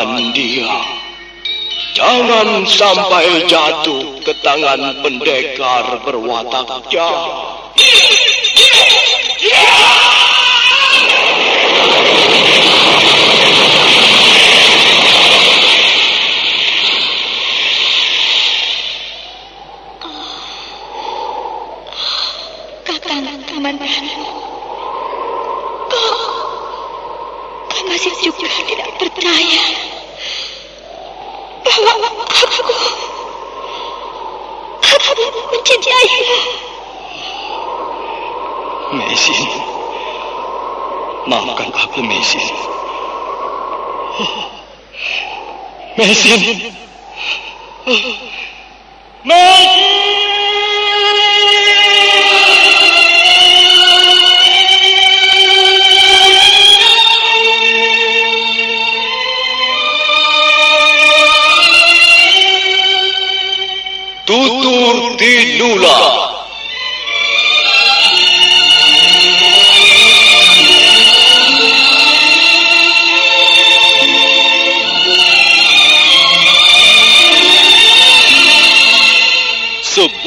Selamatkan dia. Jangan sampai jatuh ke tangan pendekar berwatak jahat. Kau, kau masih juga tidak percaya bahwa aku, aku mencintaimu. Mesin. Maafkan aku, Mesin. Mesin. Tutur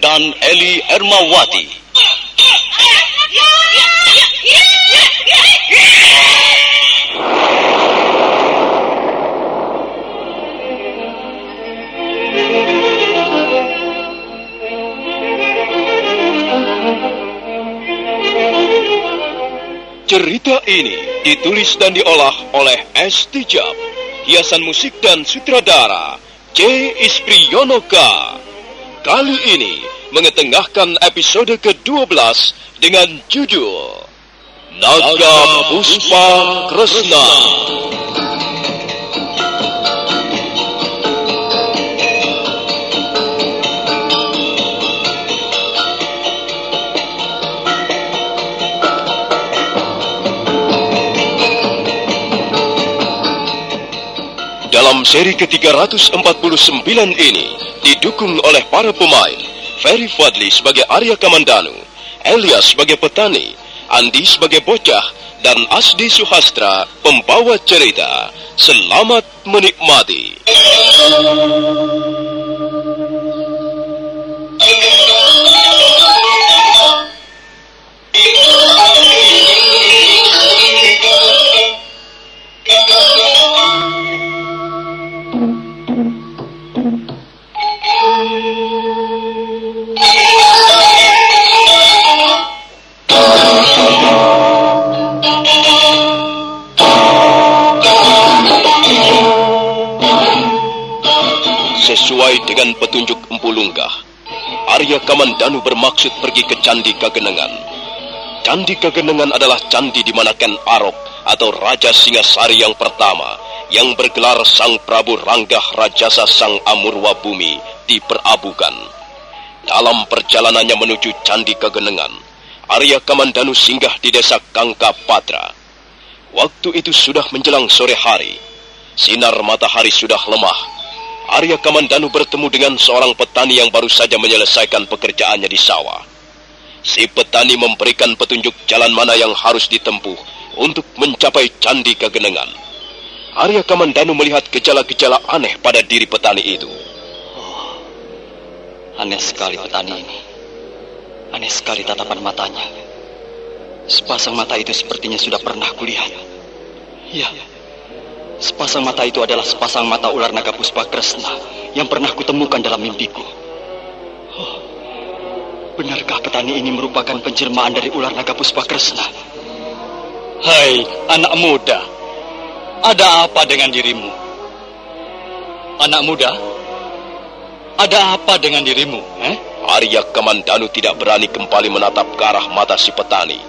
dan Eli Ermawati. Cerita ini ditulis dan diolah oleh S. Tijab, hiasan musik dan sutradara C. Ispriyonoka. Kali ini mengetengahkan episode ke-12 dengan judul Naga Puspa Kresna. Dalam seri ke-349 ini didukung oleh para pemain Ferry Fadli sebagai Arya Kamandanu, Elias sebagai petani, Andi sebagai bocah, dan Asdi Suhastra pembawa cerita. Selamat menikmati. Sesuai dengan petunjuk Empu Lunggah, Arya Kamandanu bermaksud pergi ke Candi Kagenengan. Candi Kagenengan adalah candi di mana Ken Arok atau Raja Singasari yang pertama yang bergelar Sang Prabu Ranggah Rajasa Sang Amurwa Bumi diperabukan. Dalam perjalanannya menuju Candi Kagenengan, Arya Kamandanu singgah di desa Kangka Patra. Waktu itu sudah menjelang sore hari. Sinar matahari sudah lemah Arya Kamandanu bertemu dengan seorang petani yang baru saja menyelesaikan pekerjaannya di sawah. Si petani memberikan petunjuk jalan mana yang harus ditempuh untuk mencapai Candi Kagenengan. Arya Kamandanu melihat gejala-gejala aneh pada diri petani itu. Aneh sekali petani ini. Aneh sekali tatapan matanya. Sepasang mata itu sepertinya sudah pernah kulihat. Ya, sepasang mata itu adalah sepasang mata ular naga puspa Kresna yang pernah kutemukan dalam mimpiku. Oh, benarkah petani ini merupakan penjelmaan dari ular naga puspa Kresna? Hai anak muda, ada apa dengan dirimu? Anak muda, Ada apa dengan dirimu? Eh? Arya Kamandanu tidak berani kembali menatap ke arah mata si petani.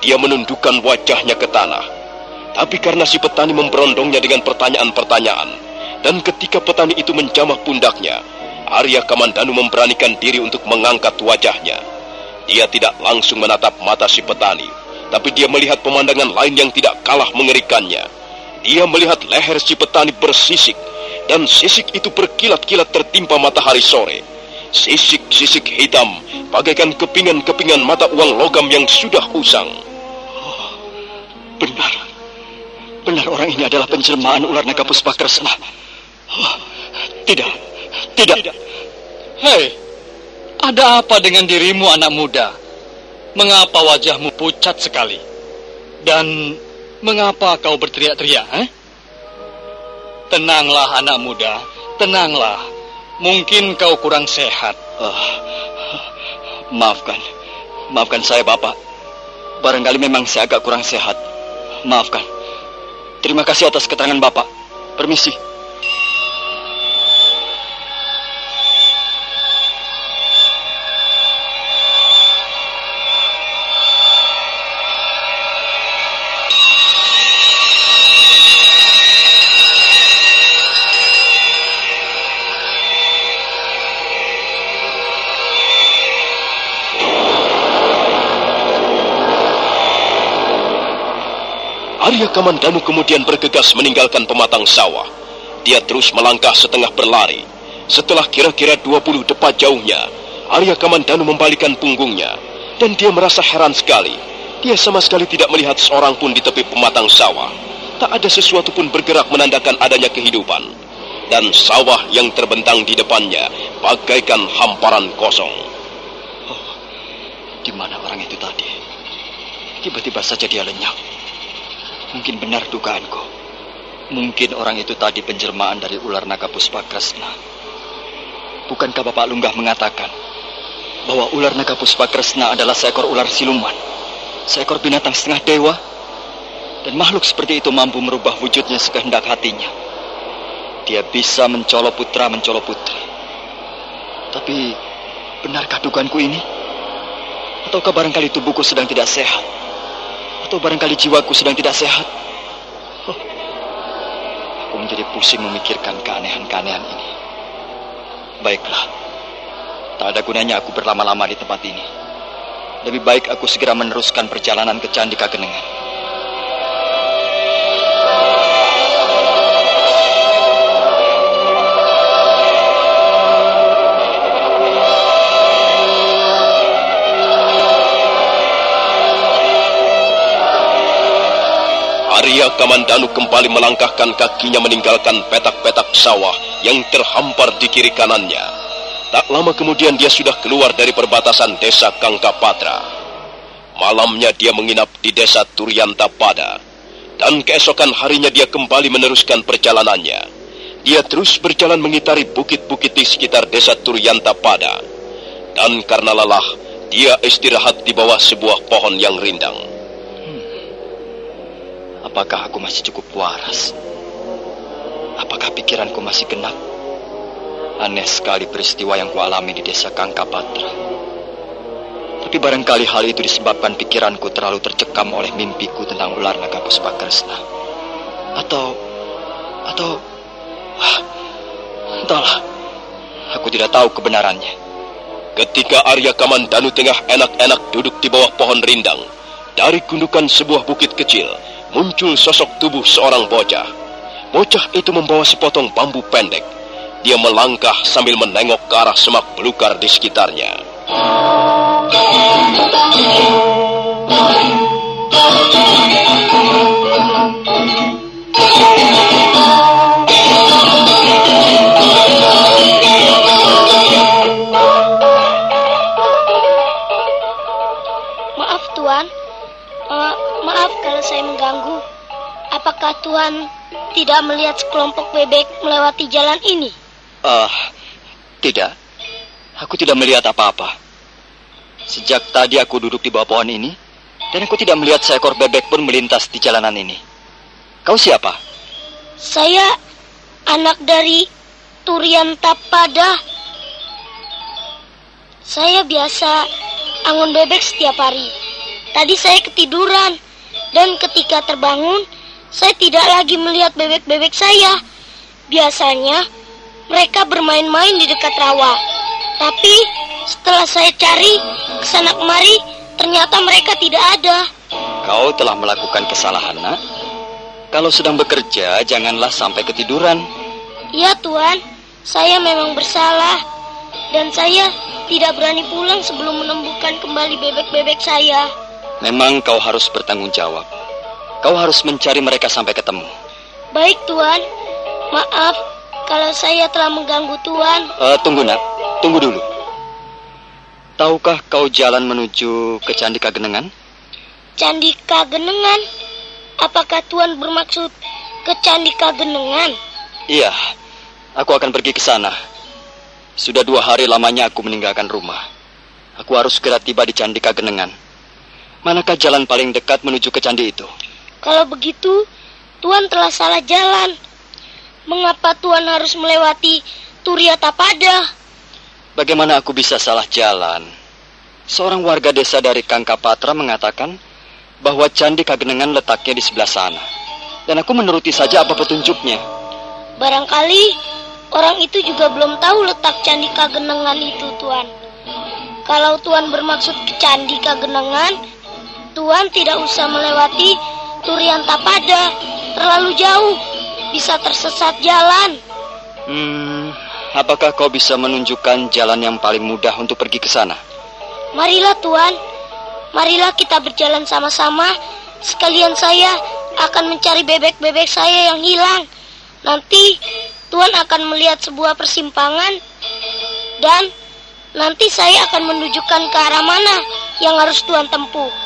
Dia menundukkan wajahnya ke tanah. Tapi karena si petani memberondongnya dengan pertanyaan-pertanyaan, dan ketika petani itu menjamah pundaknya, Arya Kamandanu memberanikan diri untuk mengangkat wajahnya. Dia tidak langsung menatap mata si petani, tapi dia melihat pemandangan lain yang tidak kalah mengerikannya. Dia melihat leher si petani bersisik, dan sisik itu berkilat-kilat tertimpa matahari sore. Sisik-sisik hitam, bagaikan kepingan-kepingan mata uang logam yang sudah usang. Oh, benar. Benar orang ini adalah penjelmaan ular naga Puspakresna. Oh, tidak, tidak. Hei, ada apa dengan dirimu anak muda? Mengapa wajahmu pucat sekali? Dan mengapa kau berteriak-teriak? Eh? Tenanglah anak muda, tenanglah. Mungkin kau kurang sehat. Uh, maafkan, maafkan saya bapak. Barangkali memang saya agak kurang sehat. Maafkan. Terima kasih atas keterangan Bapak. Permisi. Arya Kamandanu kemudian bergegas meninggalkan pematang sawah. Dia terus melangkah setengah berlari. Setelah kira-kira 20 depa jauhnya, Arya Kamandanu membalikan punggungnya. Dan dia merasa heran sekali. Dia sama sekali tidak melihat seorang pun di tepi pematang sawah. Tak ada sesuatu pun bergerak menandakan adanya kehidupan. Dan sawah yang terbentang di depannya bagaikan hamparan kosong. Oh, di mana orang itu tadi? Tiba-tiba saja dia lenyap. Mungkin benar dugaanku. Mungkin orang itu tadi penjelmaan dari ular naga Puspakresna. Bukankah Bapak Lunggah mengatakan bahwa ular naga Puspakresna adalah seekor ular siluman, seekor binatang setengah dewa, dan makhluk seperti itu mampu merubah wujudnya sekehendak hatinya. Dia bisa mencolok putra, mencolok putri. Tapi, benarkah dugaanku ini? Ataukah barangkali tubuhku sedang tidak sehat? Atau barangkali jiwaku sedang tidak sehat. Oh, aku menjadi pusing memikirkan keanehan-keanehan ini. Baiklah, tak ada gunanya aku berlama-lama di tempat ini. Lebih baik aku segera meneruskan perjalanan ke Candi Kagenengan. Arya Kamandanu kembali melangkahkan kakinya meninggalkan petak-petak sawah yang terhampar di kiri kanannya. Tak lama kemudian dia sudah keluar dari perbatasan desa Kangkapatra. Malamnya dia menginap di desa Turyanta Pada. Dan keesokan harinya dia kembali meneruskan perjalanannya. Dia terus berjalan mengitari bukit-bukit di sekitar desa Turyanta Pada. Dan karena lelah, dia istirahat di bawah sebuah pohon yang rindang. Apakah aku masih cukup waras? Apakah pikiranku masih genap? Aneh sekali peristiwa yang kualami di desa Kangkapatra. Tapi barangkali hal itu disebabkan pikiranku terlalu tercekam oleh mimpiku tentang ular naga Puspakresna. Atau, atau, ah, entahlah. Aku tidak tahu kebenarannya. Ketika Arya Kamandanu tengah enak-enak duduk di bawah pohon rindang, dari gundukan sebuah bukit kecil, muncul sosok tubuh seorang bocah. Bocah itu membawa sepotong bambu pendek. Dia melangkah sambil menengok ke arah semak belukar di sekitarnya. Apakah Tuhan tidak melihat sekelompok bebek melewati jalan ini? Ah, uh, tidak. Aku tidak melihat apa-apa. Sejak tadi aku duduk di bawah pohon ini, dan aku tidak melihat seekor bebek pun melintas di jalanan ini. Kau siapa? Saya anak dari Turian Tapada. Saya biasa angon bebek setiap hari. Tadi saya ketiduran dan ketika terbangun saya tidak lagi melihat bebek-bebek saya. Biasanya mereka bermain-main di dekat rawa. Tapi setelah saya cari ke sana kemari, ternyata mereka tidak ada. Kau telah melakukan kesalahan, nak. Kalau sedang bekerja, janganlah sampai ketiduran. Ya Tuhan, saya memang bersalah. Dan saya tidak berani pulang sebelum menemukan kembali bebek-bebek saya. Memang kau harus bertanggung jawab. Kau harus mencari mereka sampai ketemu. Baik Tuhan, maaf kalau saya telah mengganggu Tuhan. Uh, tunggu nak, tunggu dulu. Tahukah kau jalan menuju ke Candi Kagenengan? Candi Kagenengan? Apakah Tuhan bermaksud ke Candi Kagenengan? Iya, aku akan pergi ke sana. Sudah dua hari lamanya aku meninggalkan rumah. Aku harus segera tiba di Candi Kagenengan. Manakah jalan paling dekat menuju ke candi itu? Kalau begitu, Tuhan telah salah jalan. Mengapa Tuhan harus melewati Turia Tapada? Bagaimana aku bisa salah jalan? Seorang warga desa dari Kangkapatra mengatakan bahwa Candi Kagenengan letaknya di sebelah sana. Dan aku menuruti saja apa petunjuknya. Barangkali orang itu juga belum tahu letak Candi Kagenengan itu, Tuan. Kalau Tuan bermaksud ke Candi Kagenengan, Tuan tidak usah melewati Turian Tapada. Terlalu jauh, bisa tersesat jalan. Hmm, apakah kau bisa menunjukkan jalan yang paling mudah untuk pergi ke sana? Marilah Tuan, marilah kita berjalan sama-sama. Sekalian saya akan mencari bebek-bebek saya yang hilang. Nanti Tuhan akan melihat sebuah persimpangan dan nanti saya akan menunjukkan ke arah mana yang harus Tuhan tempuh.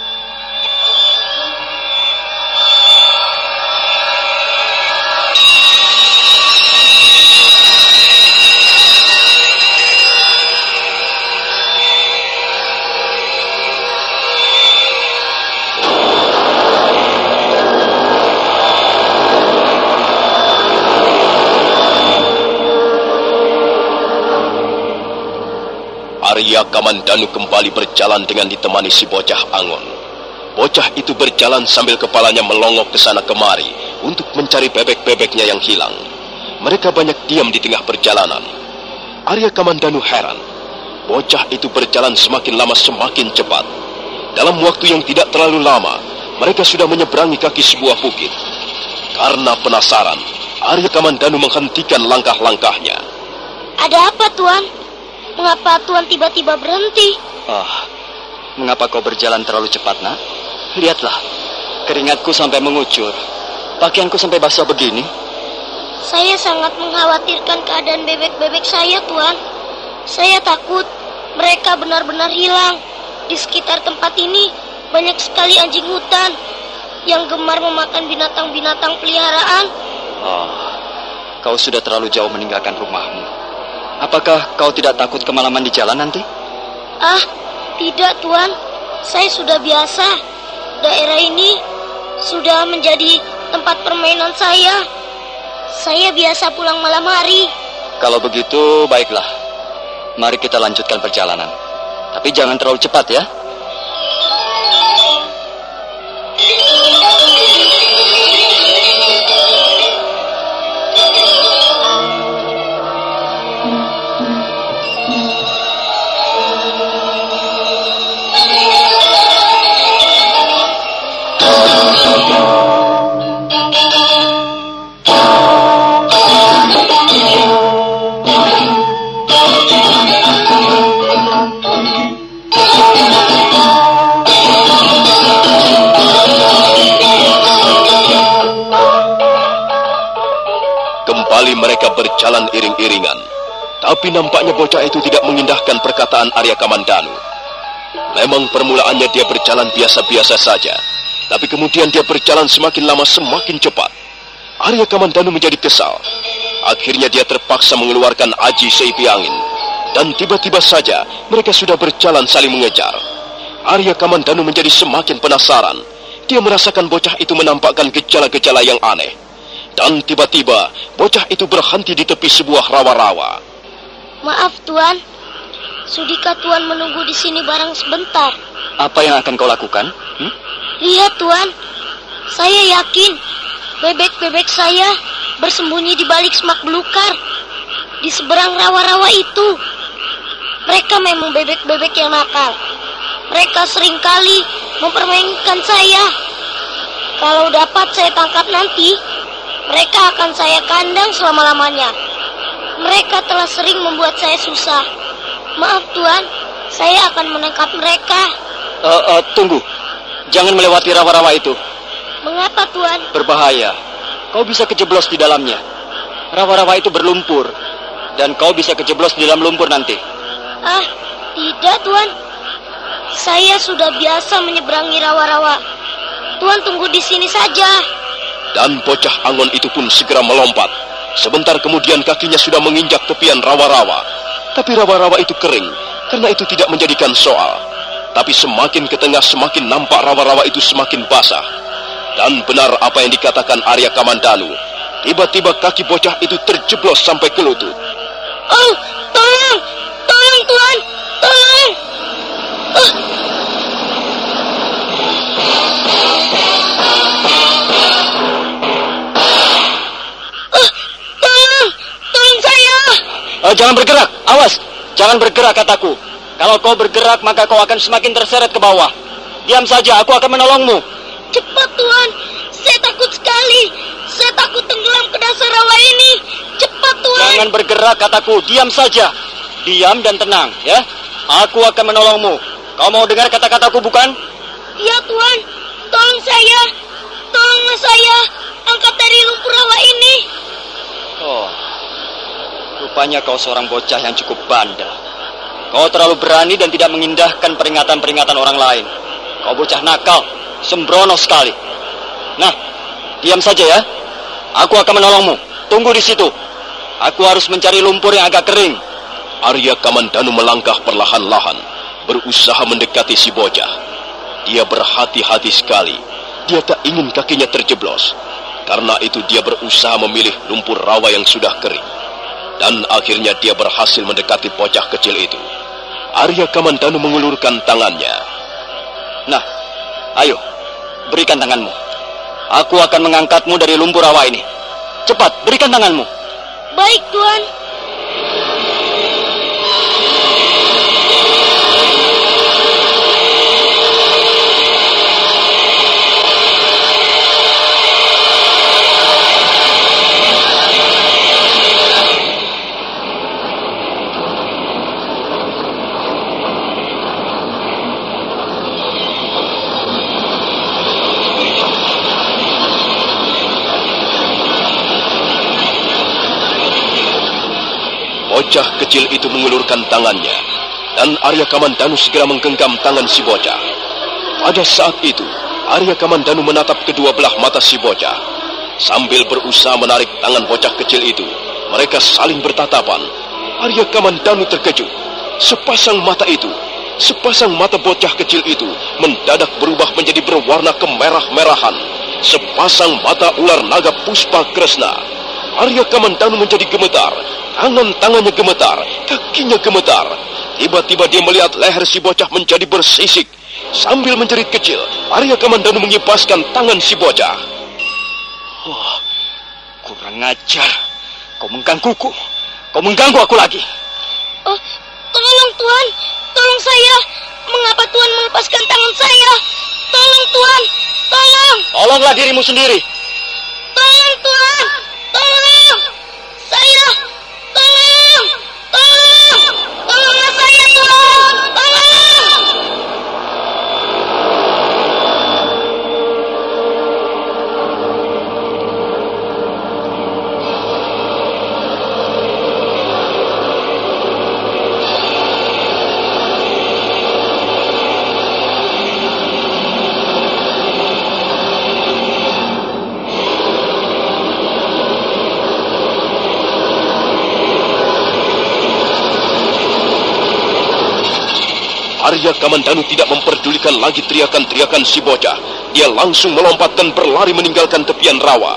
Arya Kamandanu kembali berjalan dengan ditemani si bocah Angon. Bocah itu berjalan sambil kepalanya melongok ke sana kemari untuk mencari bebek-bebeknya yang hilang. Mereka banyak diam di tengah perjalanan. Arya Kamandanu heran. Bocah itu berjalan semakin lama semakin cepat. Dalam waktu yang tidak terlalu lama, mereka sudah menyeberangi kaki sebuah bukit. Karena penasaran, Arya Kamandanu menghentikan langkah-langkahnya. Ada apa, Tuan? Mengapa Tuhan tiba-tiba berhenti? Oh, mengapa kau berjalan terlalu cepat, nak? Lihatlah, keringatku sampai mengucur. Pakaianku sampai basah begini. Saya sangat mengkhawatirkan keadaan bebek-bebek saya, Tuhan. Saya takut mereka benar-benar hilang. Di sekitar tempat ini banyak sekali anjing hutan yang gemar memakan binatang-binatang peliharaan. Oh, kau sudah terlalu jauh meninggalkan rumahmu. Apakah kau tidak takut kemalaman di jalan nanti? Ah, tidak Tuan. Saya sudah biasa. Daerah ini sudah menjadi tempat permainan saya. Saya biasa pulang malam hari. Kalau begitu, baiklah. Mari kita lanjutkan perjalanan. Tapi jangan terlalu cepat ya. Berjalan iring-iringan. Tapi nampaknya bocah itu tidak mengindahkan perkataan Arya Kamandanu. Memang permulaannya dia berjalan biasa-biasa saja. Tapi kemudian dia berjalan semakin lama semakin cepat. Arya Kamandanu menjadi kesal. Akhirnya dia terpaksa mengeluarkan aji seipi angin. Dan tiba-tiba saja mereka sudah berjalan saling mengejar. Arya Kamandanu menjadi semakin penasaran. Dia merasakan bocah itu menampakkan gejala-gejala yang aneh. Dan tiba-tiba, bocah itu berhenti di tepi sebuah rawa-rawa. Maaf, Tuan. Sudikah Tuan menunggu di sini barang sebentar? Apa yang akan kau lakukan? Hmm? Lihat Tuan, saya yakin bebek-bebek saya bersembunyi di balik semak belukar di seberang rawa-rawa itu. Mereka memang bebek-bebek yang nakal. Mereka sering kali mempermainkan saya. Kalau dapat saya tangkap nanti, mereka akan saya kandang selama-lamanya. Mereka telah sering membuat saya susah. Maaf Tuan, saya akan menangkap mereka. Uh, uh, tunggu, jangan melewati rawa-rawa itu. Mengapa Tuan? Berbahaya. Kau bisa kejeblos di dalamnya. Rawa-rawa itu berlumpur, dan kau bisa kejeblos di dalam lumpur nanti. Ah, tidak Tuan. Saya sudah biasa menyeberangi rawa-rawa. Tuan tunggu di sini saja. Dan bocah Angon itu pun segera melompat. Sebentar kemudian kakinya sudah menginjak tepian rawa-rawa. Tapi rawa-rawa itu kering, karena itu tidak menjadikan soal. Tapi semakin ke tengah semakin nampak rawa-rawa itu semakin basah. Dan benar apa yang dikatakan Arya Kamandanu. Tiba-tiba kaki bocah itu terjeblos sampai ke lutut. Oh, tolong! Uh, jangan bergerak, awas! Jangan bergerak kataku. Kalau kau bergerak maka kau akan semakin terseret ke bawah. Diam saja, aku akan menolongmu. Cepat, Tuan! Saya takut sekali. Saya takut tenggelam ke dasar rawa ini. Cepat, Tuan! Jangan bergerak kataku, diam saja. Diam dan tenang, ya. Aku akan menolongmu. Kau mau dengar kata-kataku bukan? Iya, Tuan. Tolong saya. Tolonglah saya. Angkat dari lumpur rawa ini. Oh, rupanya kau seorang bocah yang cukup bandel. Kau terlalu berani dan tidak mengindahkan peringatan-peringatan orang lain. Kau bocah nakal, sembrono sekali. Nah, diam saja ya. Aku akan menolongmu. Tunggu di situ. Aku harus mencari lumpur yang agak kering. Arya Kamandanu melangkah perlahan-lahan, berusaha mendekati si bocah. Dia berhati-hati sekali. Dia tak ingin kakinya terjeblos. Karena itu dia berusaha memilih lumpur rawa yang sudah kering. Dan akhirnya dia berhasil mendekati bocah kecil itu. Arya Kamandanu mengulurkan tangannya. Nah, ayo, berikan tanganmu. Aku akan mengangkatmu dari lumpur rawa ini. Cepat, berikan tanganmu. Baik, Tuan. Bocah kecil itu mengulurkan tangannya, dan Arya Kamandanu segera menggenggam tangan si bocah. Pada saat itu, Arya Kamandanu menatap kedua belah mata si bocah. Sambil berusaha menarik tangan bocah kecil itu, mereka saling bertatapan. Arya Kamandanu terkejut. Sepasang mata itu, sepasang mata bocah kecil itu mendadak berubah menjadi berwarna kemerah-merahan. Sepasang mata ular naga puspa kresna. Arya Kamandanu menjadi gemetar. Tangan-tangannya gemetar, kakinya gemetar. Tiba-tiba dia melihat leher si bocah menjadi bersisik. Sambil menjerit kecil, Arya Kamandanu mengipaskan tangan si bocah. Oh, kurang ajar. Kau menggangguku. Kau mengganggu aku lagi. Oh, tolong Tuan, tolong saya. Mengapa Tuan melepaskan tangan saya? Tolong Tuan, tolong. Tolonglah dirimu sendiri. Tolong Tuan, tolong. Arya Kamandanu tidak memperdulikan lagi teriakan-teriakan si bocah. Dia langsung melompat dan berlari meninggalkan tepian rawa.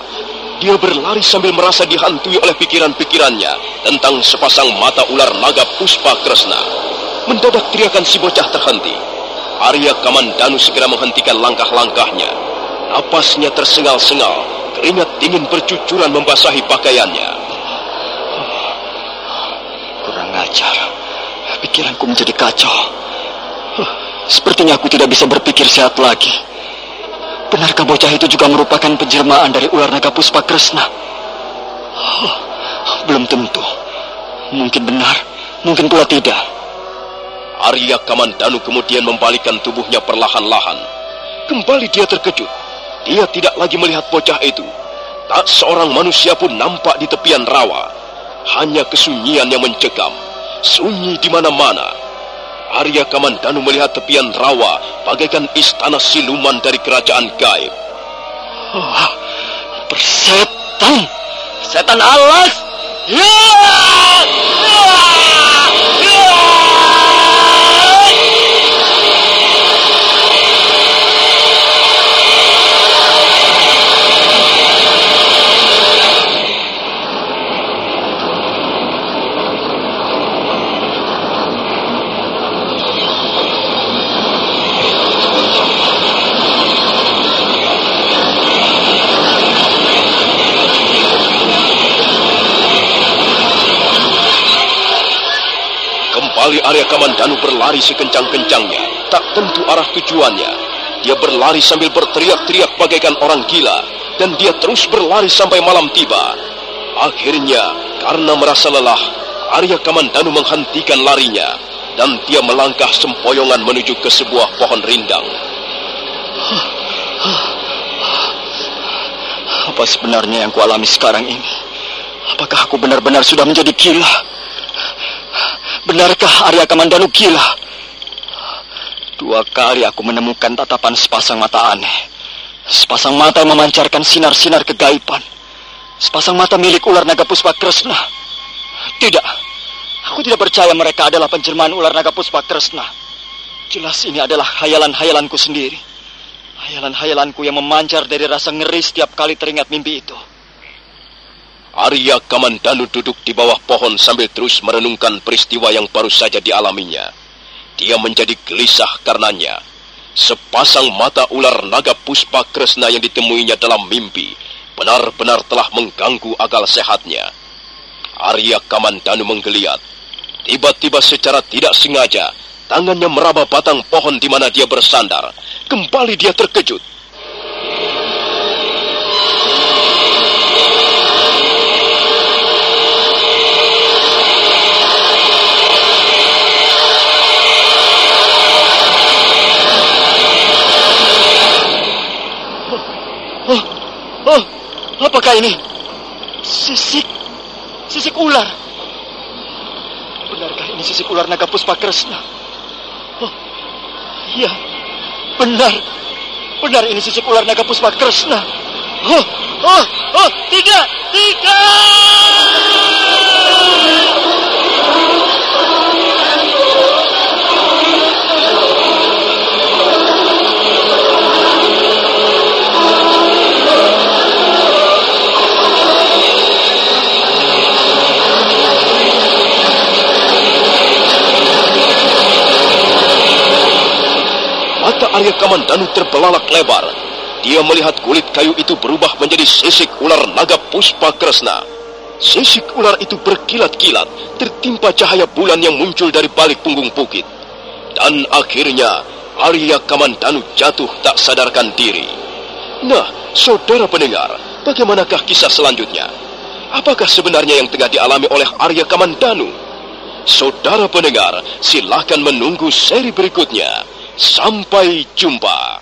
Dia berlari sambil merasa dihantui oleh pikiran-pikirannya tentang sepasang mata ular naga Puspa Kresna. mendadak teriakan si bocah terhenti. Arya Kamandanu segera menghentikan langkah-langkahnya. Napasnya tersengal-sengal, keringat dingin bercucuran membasahi pakaiannya. Kurang ajar. Pikiranku menjadi kacau. Sepertinya aku tidak bisa berpikir sehat lagi. Benarkah bocah itu juga merupakan penjelmaan dari ular naga puspa Kresna? Oh, belum tentu. Mungkin benar, mungkin pula tidak. Arya Kamandanu kemudian membalikkan tubuhnya perlahan-lahan. Kembali dia terkejut. Dia tidak lagi melihat bocah itu. Tak seorang manusia pun nampak di tepian rawa. Hanya kesunyian yang mencekam. Sunyi di mana-mana. Arya Kamandanu melihat tepian rawa bagaikan istana siluman dari kerajaan gaib. Oh, persetan! Setan alas! Ya! Ya! Kembali Arya Kamandanu berlari sekencang-kencangnya, tak tentu arah tujuannya. Dia berlari sambil berteriak-teriak bagaikan orang gila, dan dia terus berlari sampai malam tiba. Akhirnya, karena merasa lelah, Arya Kamandanu menghentikan larinya, dan dia melangkah sempoyongan menuju ke sebuah pohon rindang. Apa sebenarnya yang kualami sekarang ini? Apakah aku benar-benar sudah menjadi gila? Benarkah Arya Kamandanu gila? Dua kali aku menemukan tatapan sepasang mata aneh. Sepasang mata yang memancarkan sinar-sinar kegaiban. Sepasang mata milik ular naga puspa Kresna. Tidak, aku tidak percaya mereka adalah penjelmaan ular naga puspa Kresna. Jelas ini adalah hayalan-hayalanku sendiri. Hayalan-hayalanku yang memancar dari rasa ngeri setiap kali teringat mimpi itu. Arya Kamandanu duduk di bawah pohon sambil terus merenungkan peristiwa yang baru saja dialaminya. Dia menjadi gelisah karenanya. Sepasang mata ular naga puspa kresna yang ditemuinya dalam mimpi benar-benar telah mengganggu akal sehatnya. Arya Kamandanu menggeliat. Tiba-tiba secara tidak sengaja, tangannya meraba batang pohon di mana dia bersandar. Kembali dia terkejut. Oh, apakah ini? Sisik. Sisik ular. Benarkah ini sisik ular naga puspa kresna? Oh, iya. Benar. Benar ini sisik ular naga puspa kresna. Oh, oh, oh, tidak, tidak! Mata Arya Kamandanu terbelalak lebar. Dia melihat kulit kayu itu berubah menjadi sisik ular naga puspa kresna. Sisik ular itu berkilat-kilat, tertimpa cahaya bulan yang muncul dari balik punggung bukit. Dan akhirnya, Arya Kamandanu jatuh tak sadarkan diri. Nah, saudara pendengar, bagaimanakah kisah selanjutnya? Apakah sebenarnya yang tengah dialami oleh Arya Kamandanu? Saudara pendengar, silakan menunggu seri berikutnya. Sampai jumpa.